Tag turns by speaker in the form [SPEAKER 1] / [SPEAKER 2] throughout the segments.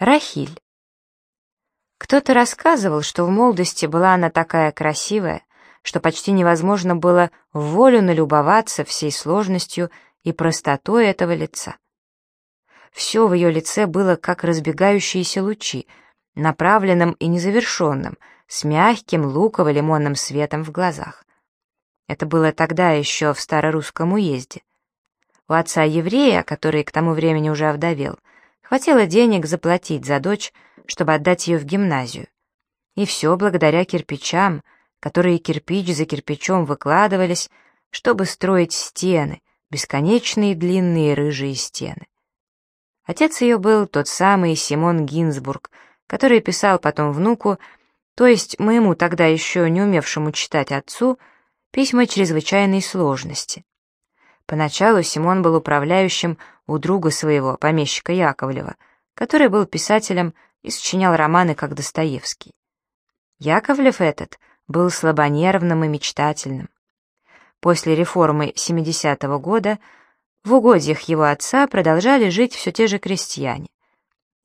[SPEAKER 1] Рахиль. Кто-то рассказывал, что в молодости была она такая красивая, что почти невозможно было волю налюбоваться всей сложностью и простотой этого лица. Все в ее лице было как разбегающиеся лучи, направленным и незавершенным, с мягким луково-лимонным светом в глазах. Это было тогда еще в старорусском уезде. У отца еврея, который к тому времени уже овдовел, хватило денег заплатить за дочь, чтобы отдать ее в гимназию. И все благодаря кирпичам, которые кирпич за кирпичом выкладывались, чтобы строить стены, бесконечные длинные рыжие стены. Отец ее был тот самый Симон Гинзбург, который писал потом внуку, то есть моему тогда еще не умевшему читать отцу, письма чрезвычайной сложности. Поначалу Симон был управляющим у друга своего, помещика Яковлева, который был писателем и сочинял романы, как Достоевский. Яковлев этот был слабонервным и мечтательным. После реформы 70-го года в угодьях его отца продолжали жить все те же крестьяне.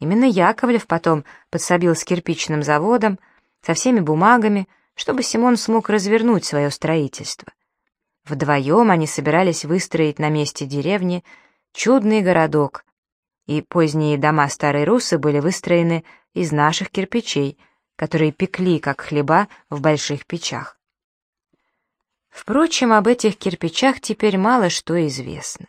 [SPEAKER 1] Именно Яковлев потом подсобил с кирпичным заводом, со всеми бумагами, чтобы Симон смог развернуть свое строительство. Вдвоем они собирались выстроить на месте деревни чудный городок, и поздние дома Старой Русы были выстроены из наших кирпичей, которые пекли, как хлеба, в больших печах. Впрочем, об этих кирпичах теперь мало что известно.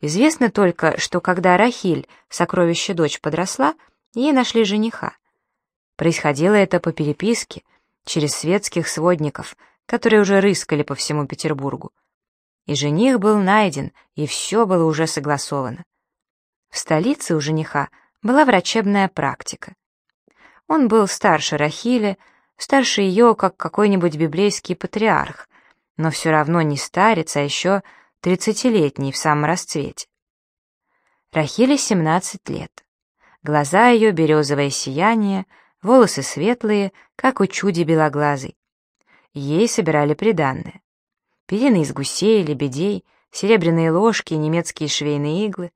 [SPEAKER 1] Известно только, что когда Рахиль, сокровище дочь, подросла, ей нашли жениха. Происходило это по переписке, через светских сводников, которые уже рыскали по всему Петербургу. И жених был найден, и все было уже согласовано. В столице у жениха была врачебная практика. Он был старше Рахили, старше ее, как какой-нибудь библейский патриарх, но все равно не старец, а еще тридцатилетний в самом расцвете. Рахиле 17 лет. Глаза ее березовое сияние, волосы светлые, как у чуди белоглазый. Ей собирали приданное. Перины из гусей, лебедей, серебряные ложки, немецкие швейные иглы.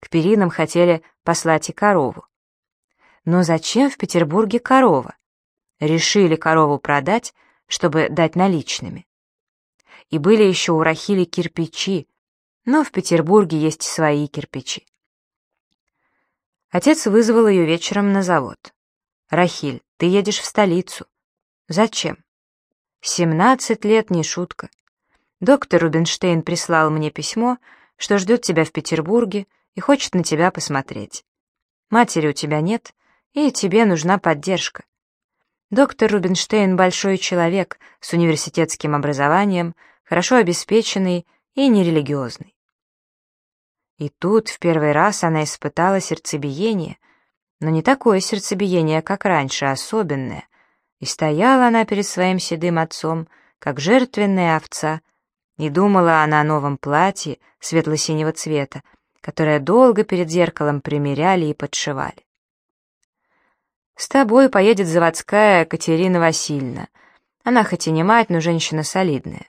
[SPEAKER 1] К перинам хотели послать и корову. Но зачем в Петербурге корова? Решили корову продать, чтобы дать наличными. И были еще у Рахили кирпичи, но в Петербурге есть свои кирпичи. Отец вызвал ее вечером на завод. «Рахиль, ты едешь в столицу». «Зачем?» «Семнадцать лет, не шутка. Доктор Рубинштейн прислал мне письмо, что ждет тебя в Петербурге и хочет на тебя посмотреть. Матери у тебя нет, и тебе нужна поддержка. Доктор Рубинштейн большой человек с университетским образованием, хорошо обеспеченный и нерелигиозный. И тут в первый раз она испытала сердцебиение, но не такое сердцебиение, как раньше, а особенное. И стояла она перед своим седым отцом, как жертвенная овца, и думала она о новом платье светло-синего цвета, которое долго перед зеркалом примеряли и подшивали. С тобой поедет заводская Катерина Васильевна. Она хоть и не мать, но женщина солидная.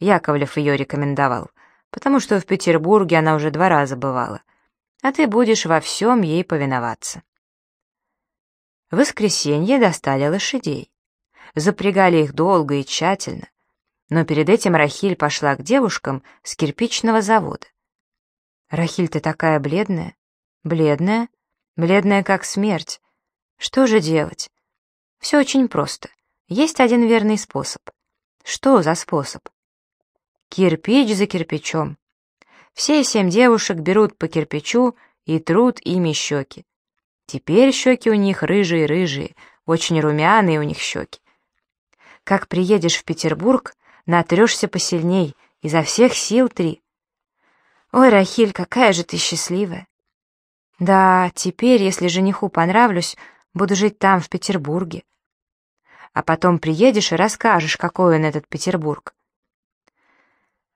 [SPEAKER 1] Яковлев ее рекомендовал, потому что в Петербурге она уже два раза бывала, а ты будешь во всем ей повиноваться. В воскресенье достали лошадей. Запрягали их долго и тщательно, но перед этим Рахиль пошла к девушкам с кирпичного завода. «Рахиль, ты такая бледная?» «Бледная? Бледная, как смерть. Что же делать? Все очень просто. Есть один верный способ. Что за способ? Кирпич за кирпичом. Все семь девушек берут по кирпичу и трут ими щеки. Теперь щеки у них рыжие-рыжие, очень румяные у них щеки. Как приедешь в Петербург, натрешься посильней, изо всех сил три. Ой, Рахиль, какая же ты счастливая. Да, теперь, если жениху понравлюсь, Буду жить там, в Петербурге. А потом приедешь и расскажешь, какой он этот Петербург.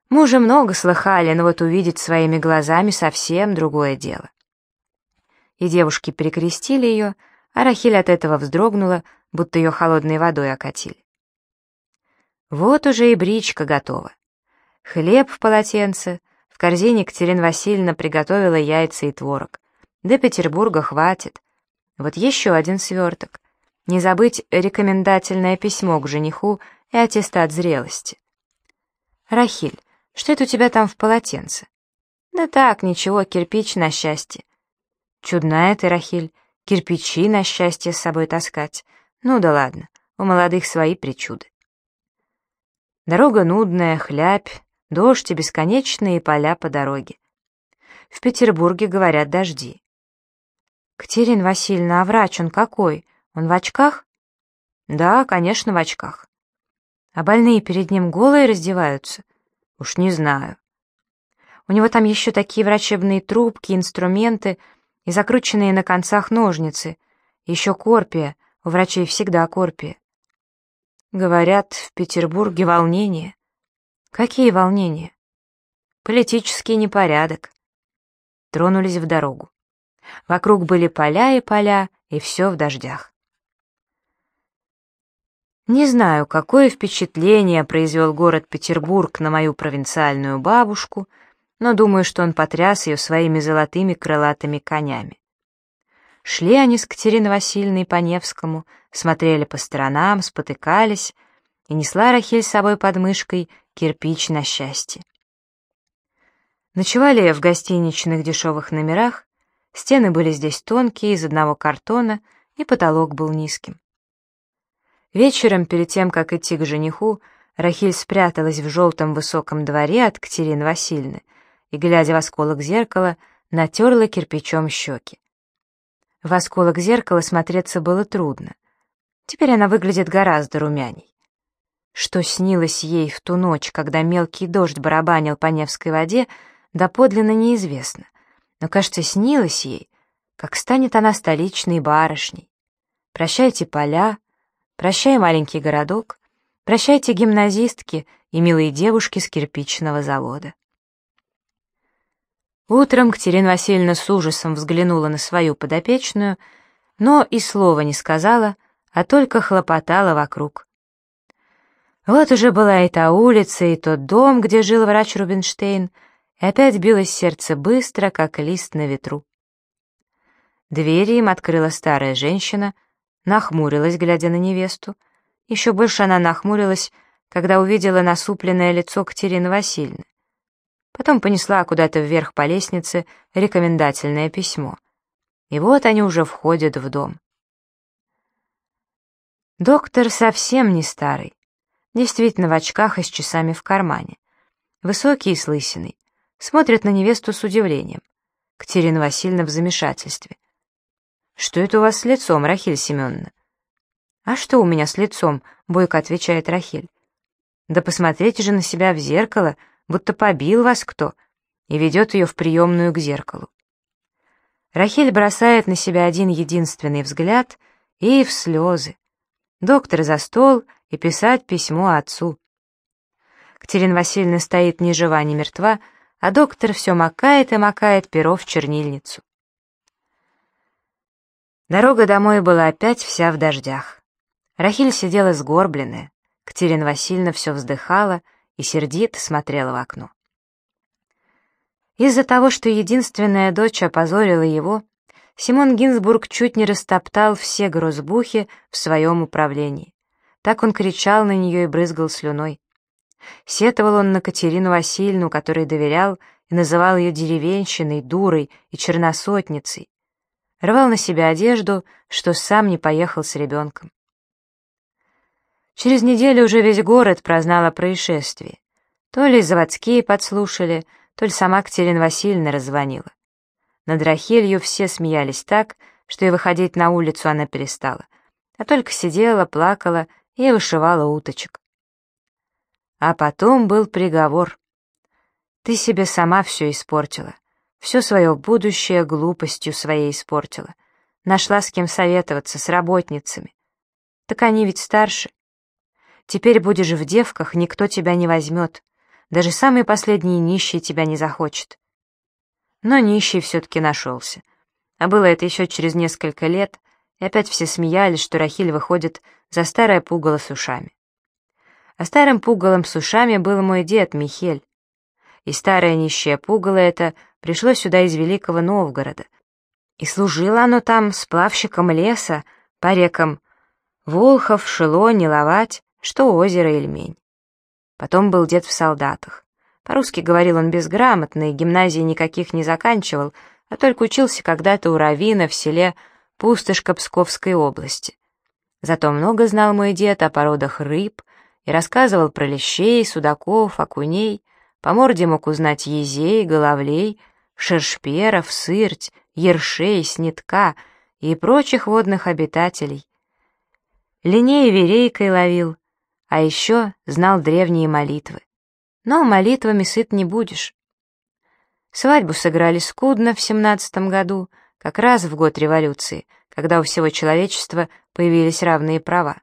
[SPEAKER 1] Мы уже много слыхали, но вот увидеть своими глазами совсем другое дело. И девушки перекрестили ее, а Рахиль от этого вздрогнула, будто ее холодной водой окатили. Вот уже и бричка готова. Хлеб в полотенце, в корзине Катерина Васильевна приготовила яйца и творог. До Петербурга хватит, Вот еще один сверток. Не забыть рекомендательное письмо к жениху и аттестат зрелости. «Рахиль, что это у тебя там в полотенце?» «Да так, ничего, кирпич на счастье». «Чудная ты, Рахиль, кирпичи на счастье с собой таскать. Ну да ладно, у молодых свои причуды». Дорога нудная, хлябь, дождь и бесконечные поля по дороге. В Петербурге говорят дожди. «Катерина Васильевна, а врач он какой? Он в очках?» «Да, конечно, в очках». «А больные перед ним голые раздеваются?» «Уж не знаю». «У него там еще такие врачебные трубки, инструменты и закрученные на концах ножницы. Еще корпия, у врачей всегда корпия». Говорят, в Петербурге волнения. Какие волнения? Политический непорядок. Тронулись в дорогу. Вокруг были поля и поля, и все в дождях. Не знаю, какое впечатление произвел город Петербург на мою провинциальную бабушку, но думаю, что он потряс ее своими золотыми крылатыми конями. Шли они с Катериной Васильевной по Невскому, смотрели по сторонам, спотыкались, и несла Рахиль с собой под мышкой кирпич на счастье. Ночевали в гостиничных дешевых номерах, стены были здесь тонкие, из одного картона, и потолок был низким. Вечером, перед тем, как идти к жениху, Рахиль спряталась в желтом высоком дворе от Катерины Васильевны и, глядя в осколок зеркала, натерла кирпичом щеки. В осколок зеркала смотреться было трудно. Теперь она выглядит гораздо румяней. Что снилось ей в ту ночь, когда мелкий дождь барабанил по Невской воде, доподлинно неизвестно. Но, кажется, снилось ей, как станет она столичной барышней. Прощайте поля, прощай маленький городок, прощайте гимназистки и милые девушки с кирпичного завода. Утром Катерина Васильевна с ужасом взглянула на свою подопечную, но и слова не сказала, а только хлопотала вокруг. Вот уже была и та улица, и тот дом, где жил врач Рубинштейн, и опять билось сердце быстро, как лист на ветру. Двери им открыла старая женщина, нахмурилась, глядя на невесту. Еще больше она нахмурилась, когда увидела насупленное лицо Катерины Васильевны. Потом понесла куда-то вверх по лестнице рекомендательное письмо. И вот они уже входят в дом. Доктор совсем не старый. Действительно в очках и с часами в кармане. Высокий и с лысиной. Смотрит на невесту с удивлением. Катерина Васильевна в замешательстве. «Что это у вас с лицом, Рахиль Семеновна?» «А что у меня с лицом?» — бойко отвечает Рахиль. «Да посмотрите же на себя в зеркало», будто побил вас кто, и ведет ее в приемную к зеркалу. Рахиль бросает на себя один единственный взгляд и в слезы. Доктор за стол и писать письмо отцу. Катерина Васильевна стоит ни жива, ни мертва, а доктор все макает и макает перо в чернильницу. Дорога домой была опять вся в дождях. Рахиль сидела сгорбленная, Катерина Васильевна все вздыхала и сердито смотрела в окно. Из-за того, что единственная дочь опозорила его, Симон Гинзбург чуть не растоптал все грозбухи в своем управлении. Так он кричал на нее и брызгал слюной. Сетовал он на Катерину Васильевну, которой доверял, и называл ее деревенщиной, дурой и черносотницей. Рвал на себя одежду, что сам не поехал с ребенком. Через неделю уже весь город прознал о происшествии. То ли заводские подслушали, то ли сама Катерина Васильевна раззвонила. Над Рахилью все смеялись так, что и выходить на улицу она перестала, а только сидела, плакала и вышивала уточек. А потом был приговор. Ты себе сама все испортила, все свое будущее глупостью своей испортила. Нашла с кем советоваться, с работницами. Так они ведь старше. Теперь будешь в девках, никто тебя не возьмет. Даже самый последний нищий тебя не захочет. Но нищий все-таки нашелся. А было это еще через несколько лет, и опять все смеялись, что Рахиль выходит за старое пугало с ушами. А старым пугалом с ушами был мой дед Михель. И старое нищее пугало это пришло сюда из Великого Новгорода. И служило оно там сплавщиком леса по рекам Волхов, Шило, Неловать, что озеро Ильмень. Потом был дед в солдатах. По-русски говорил он безграмотно, и гимназии никаких не заканчивал, а только учился когда-то у Равина в селе Пустошка Псковской области. Зато много знал мой дед о породах рыб и рассказывал про лещей, судаков, окуней, по морде мог узнать езей, головлей, шершперов, сырть, ершей, снитка и прочих водных обитателей. Линей верейкой ловил, а еще знал древние молитвы. Но молитвами сыт не будешь. Свадьбу сыграли скудно в семнадцатом году, как раз в год революции, когда у всего человечества появились равные права.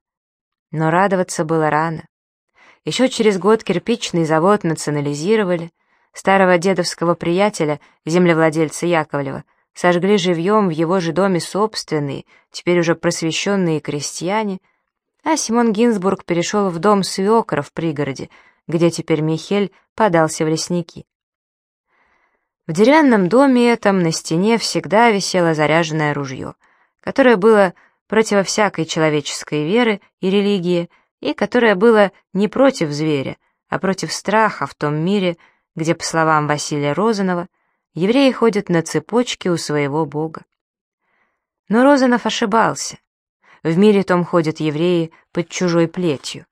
[SPEAKER 1] Но радоваться было рано. Еще через год кирпичный завод национализировали, старого дедовского приятеля, землевладельца Яковлева, сожгли живьем в его же доме собственные, теперь уже просвещенные крестьяне, а Симон Гинзбург перешел в дом свекра в пригороде, где теперь Михель подался в лесники. В деревянном доме этом на стене всегда висело заряженное ружье, которое было против всякой человеческой веры и религии, и которое было не против зверя, а против страха в том мире, где, по словам Василия Розанова, евреи ходят на цепочке у своего бога. Но Розанов ошибался. В мире том ходят евреи под чужой плетью.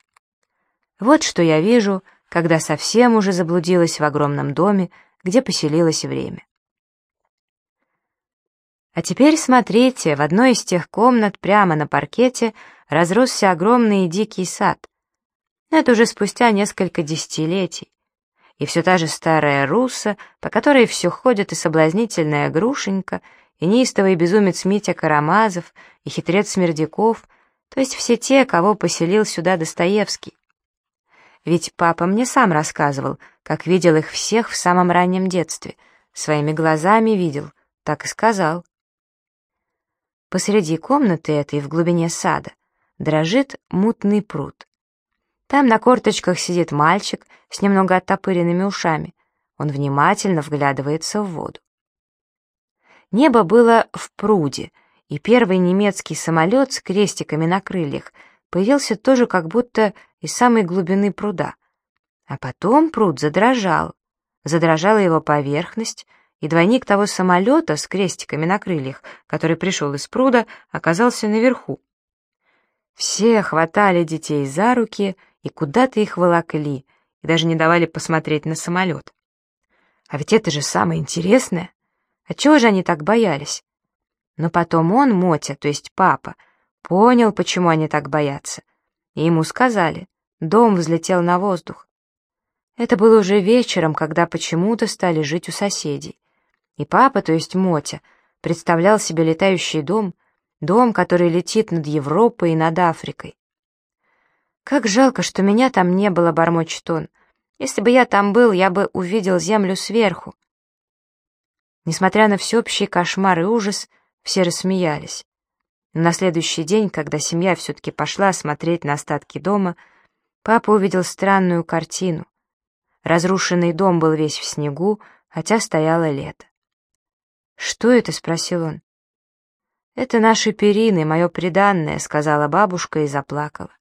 [SPEAKER 1] Вот что я вижу, когда совсем уже заблудилась в огромном доме, где поселилось время. А теперь смотрите, в одной из тех комнат прямо на паркете разросся огромный и дикий сад. Это уже спустя несколько десятилетий и все та же старая руса, по которой все ходит и соблазнительная грушенька, и неистовый безумец Митя Карамазов, и хитрец Смердяков, то есть все те, кого поселил сюда Достоевский. Ведь папа мне сам рассказывал, как видел их всех в самом раннем детстве, своими глазами видел, так и сказал. Посреди комнаты этой, в глубине сада, дрожит мутный пруд. Там на корточках сидит мальчик с немного оттопыренными ушами. Он внимательно вглядывается в воду. Небо было в пруде, и первый немецкий самолет с крестиками на крыльях появился тоже как будто из самой глубины пруда. А потом пруд задрожал. Задрожала его поверхность, и двойник того самолета с крестиками на крыльях, который пришел из пруда, оказался наверху. Все хватали детей за руки и куда-то их волокли, и даже не давали посмотреть на самолет. А ведь это же самое интересное. Отчего же они так боялись? Но потом он, Мотя, то есть папа, понял, почему они так боятся. И ему сказали, дом взлетел на воздух. Это было уже вечером, когда почему-то стали жить у соседей. И папа, то есть Мотя, представлял себе летающий дом, дом, который летит над Европой и над Африкой. «Как жалко, что меня там не было», — бормочет он. «Если бы я там был, я бы увидел землю сверху». Несмотря на всеобщий кошмар и ужас, все рассмеялись. Но на следующий день, когда семья все-таки пошла смотреть на остатки дома, папа увидел странную картину. Разрушенный дом был весь в снегу, хотя стояло лето. «Что это?» — спросил он. «Это наши перины, мое преданное», — сказала бабушка и заплакала.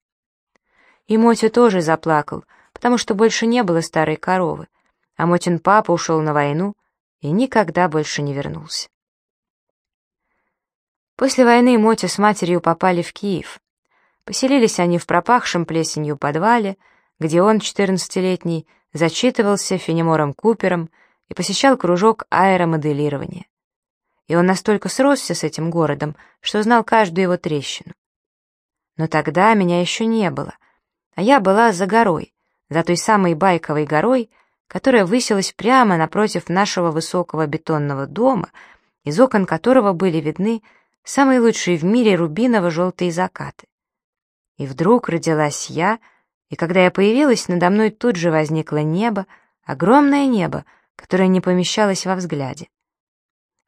[SPEAKER 1] И Мотя тоже заплакал, потому что больше не было старой коровы, а Мотин папа ушел на войну и никогда больше не вернулся. После войны Мотя с матерью попали в Киев. Поселились они в пропахшем плесенью подвале, где он, четырнадцатилетний, зачитывался Фенемором Купером и посещал кружок аэромоделирования. И он настолько сросся с этим городом, что знал каждую его трещину. Но тогда меня еще не было — а я была за горой, за той самой Байковой горой, которая высилась прямо напротив нашего высокого бетонного дома, из окон которого были видны самые лучшие в мире рубиново-желтые закаты. И вдруг родилась я, и когда я появилась, надо мной тут же возникло небо, огромное небо, которое не помещалось во взгляде.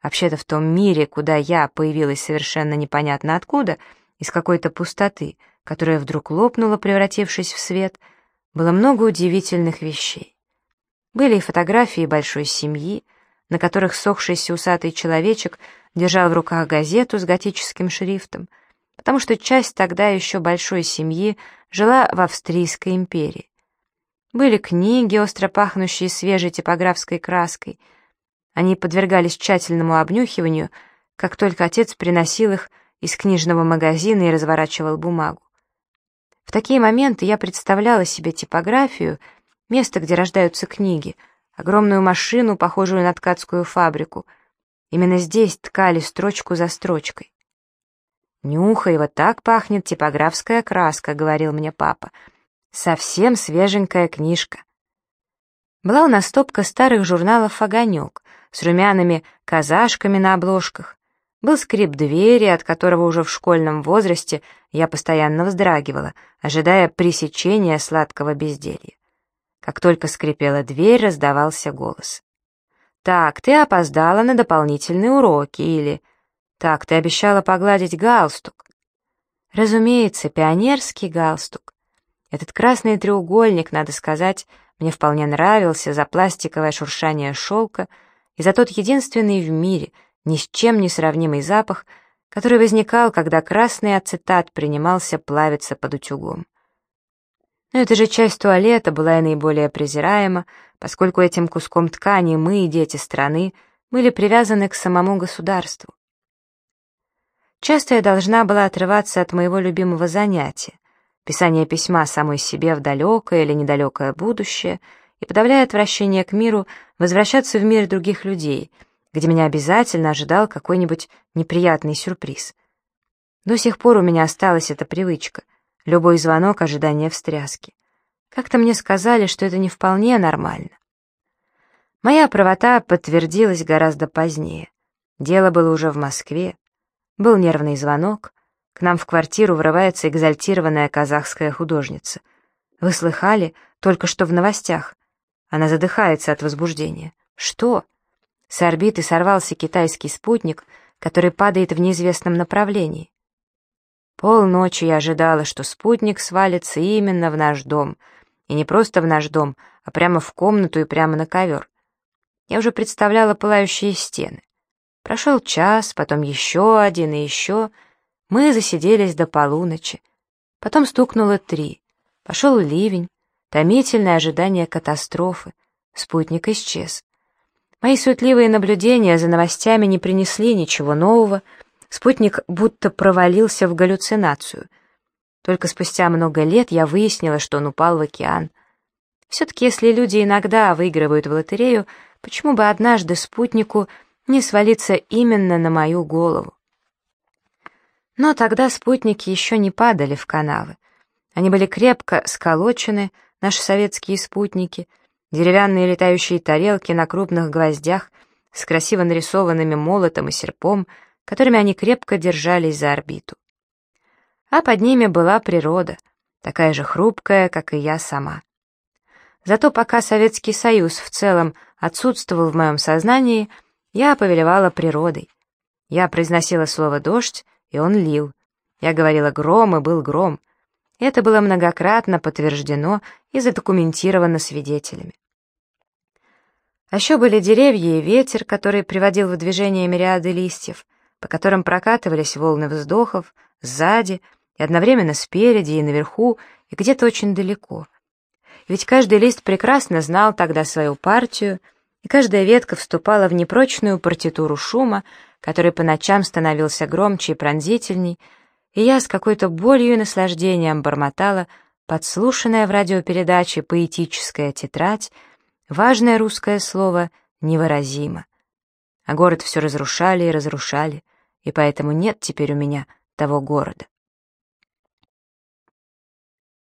[SPEAKER 1] Вообще-то в том мире, куда я появилась совершенно непонятно откуда, из какой-то пустоты — которая вдруг лопнула, превратившись в свет, было много удивительных вещей. Были и фотографии большой семьи, на которых сохшийся усатый человечек держал в руках газету с готическим шрифтом, потому что часть тогда еще большой семьи жила в Австрийской империи. Были книги, остро пахнущие свежей типографской краской. Они подвергались тщательному обнюхиванию, как только отец приносил их из книжного магазина и разворачивал бумагу. В такие моменты я представляла себе типографию, место, где рождаются книги, огромную машину, похожую на ткацкую фабрику. Именно здесь ткали строчку за строчкой. «Нюхай, вот так пахнет типографская краска», — говорил мне папа. «Совсем свеженькая книжка». Была у нас стопка старых журналов «Огонек» с румяными казашками на обложках. Был скрип двери, от которого уже в школьном возрасте я постоянно вздрагивала, ожидая пресечения сладкого безделья. Как только скрипела дверь, раздавался голос. «Так, ты опоздала на дополнительные уроки» или «Так, ты обещала погладить галстук». Разумеется, пионерский галстук. Этот красный треугольник, надо сказать, мне вполне нравился за пластиковое шуршание шелка и за тот единственный в мире, ни с чем не сравнимый запах, который возникал, когда красный ацетат принимался плавиться под утюгом. Но эта же часть туалета была и наиболее презираема, поскольку этим куском ткани мы и дети страны были привязаны к самому государству. Часто я должна была отрываться от моего любимого занятия, писания письма самой себе в далекое или недалекое будущее, и, подавляя отвращение к миру, возвращаться в мир других людей, где меня обязательно ожидал какой-нибудь неприятный сюрприз. До сих пор у меня осталась эта привычка, любой звонок — ожидание встряски. Как-то мне сказали, что это не вполне нормально. Моя правота подтвердилась гораздо позднее. Дело было уже в Москве, был нервный звонок. К нам в квартиру врывается экзальтированная казахская художница. Вы слыхали? Только что в новостях. Она задыхается от возбуждения. Что? С орбиты сорвался китайский спутник, который падает в неизвестном направлении. Полночи я ожидала, что спутник свалится именно в наш дом. И не просто в наш дом, а прямо в комнату и прямо на ковер. Я уже представляла пылающие стены. Прошел час, потом еще один и еще. Мы засиделись до полуночи. Потом стукнуло три. Пошел ливень, томительное ожидание катастрофы. Спутник исчез. Мои суетливые наблюдения за новостями не принесли ничего нового. Спутник будто провалился в галлюцинацию. Только спустя много лет я выяснила, что он упал в океан. Все-таки если люди иногда выигрывают в лотерею, почему бы однажды спутнику не свалиться именно на мою голову. Но тогда спутники еще не падали в канавы. Они были крепко сколочены, наши советские спутники, деревянные летающие тарелки на крупных гвоздях с красиво нарисованными молотом и серпом, которыми они крепко держались за орбиту. А под ними была природа, такая же хрупкая, как и я сама. Зато пока Советский Союз в целом отсутствовал в моем сознании — я повелевала природой. Я произносила слово «дождь», и он лил. Я говорила «гром», и был гром. Это было многократно подтверждено и задокументировано свидетелями. А еще были деревья и ветер, который приводил в движение мириады листьев, по которым прокатывались волны вздохов сзади и одновременно спереди и наверху, и где-то очень далеко. Ведь каждый лист прекрасно знал тогда свою партию — и каждая ветка вступала в непрочную партитуру шума, который по ночам становился громче и пронзительней, и я с какой-то болью и наслаждением бормотала подслушанное в радиопередаче поэтическая тетрадь, важное русское слово «невыразимо». А город все разрушали и разрушали, и поэтому нет теперь у меня того города.